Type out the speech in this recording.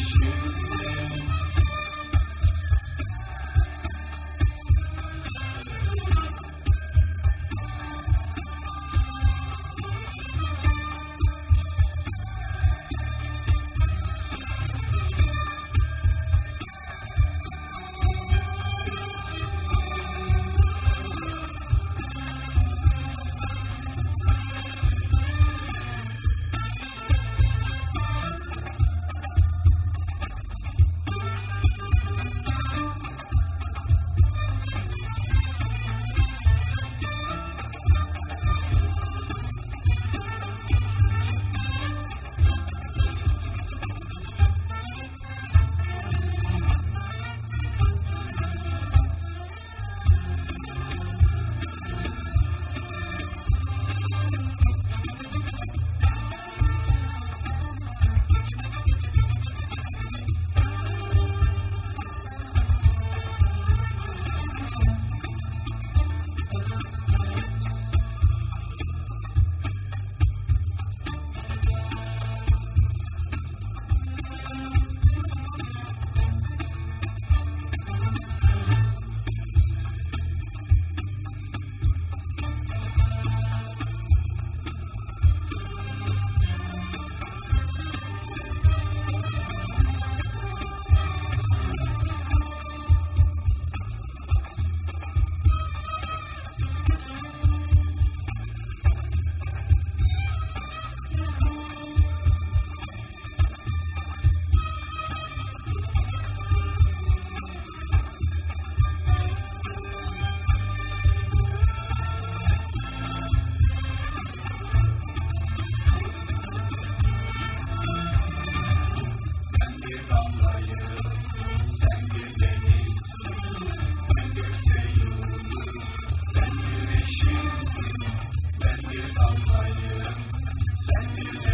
shoes. Send me Sen bir